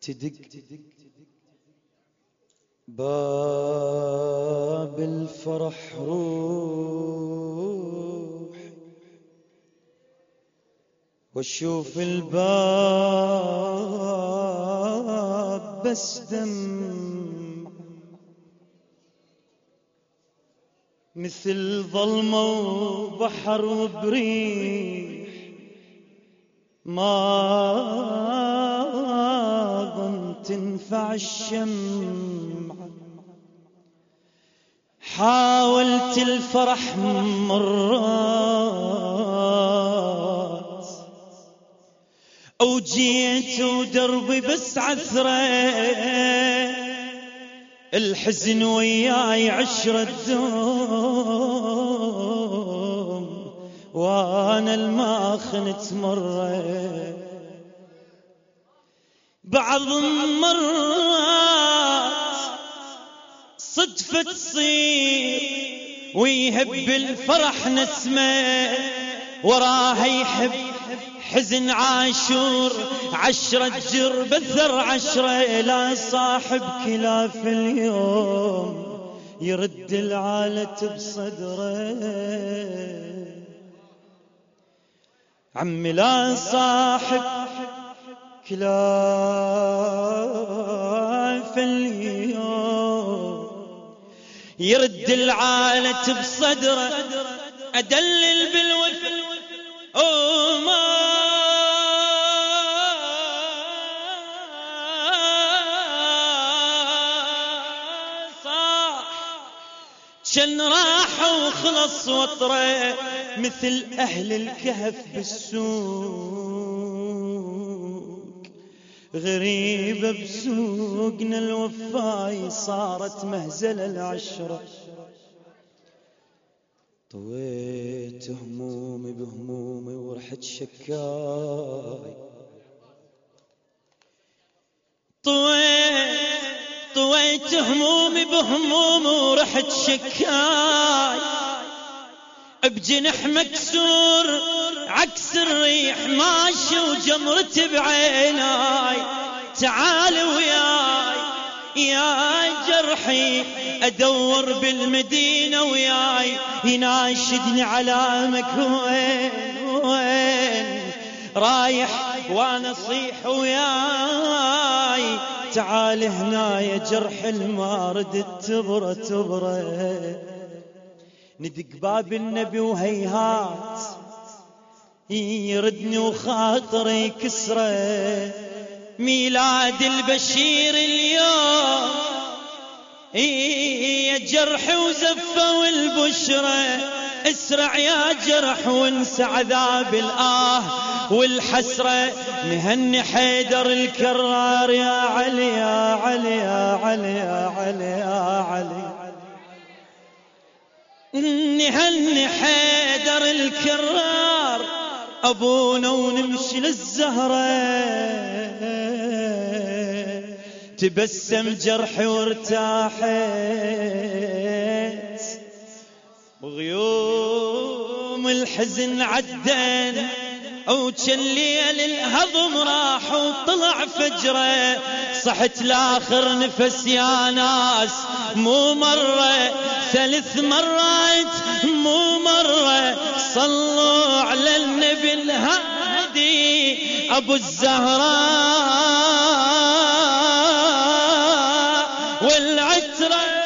تدق باب الفرح روح. واشوف الباب بس دم مثل ظلمة وبحر وبريح. ما تنفع الشمعة حاولت الفرح مرات. وجيت ودربي بس عثرة. الحزن وياي عشرة دوم وأنا الماخنة مرة. بعض المرات صدفة تصير ويهب الفرح نسمة وراها يحب حزن عاشور عشرة جر بثر عشرة لا صاحب كلاف اليوم يرد العالة بصدره. عمي لا صاحب كلاف اليوم. يرد العالة بصدره أدلل بالوفا وما شن راح وخلص وطره مثل أهل الكهف بالسوق. غريبة بسوقنا الوفاي صارت مهزلة العشرة. طويت همومي بهمومي ورحت شكاي. طويت طويت همومي بهمومي ورحت شكاي. بجنح مكسور عكس الريح ماشي وجمرت بعيناي. تعال وياي يا جرحي أدور بالمدينة وياي. يناشدني علامك وين وين رايح وأنا صيح وياي. تعال هنا يا جرح المارد تبرة تبرة ندق باب النبي وهيهات. يردني وخاطري كسرة. ميلاد البشير اليوم. يا جرح وزفة والبشرة. اسرع يا جرح وانسى عذاب الآه والحسرة. نهني حيدر الكرار يا علي يا علي يا علي يا علي يا علي. نهني حيدر الكرار أبونا ونمشي للزهرة تبسم جرحي وارتاحت. وغيوم الحزن عدن أو الليل الهضم راح وطلع فجرة. صحت لآخر نفس يا ناس مو مرة ثلاث مرات مو مرة صلوا على النبي الهادي أبو الزهراء والعترة.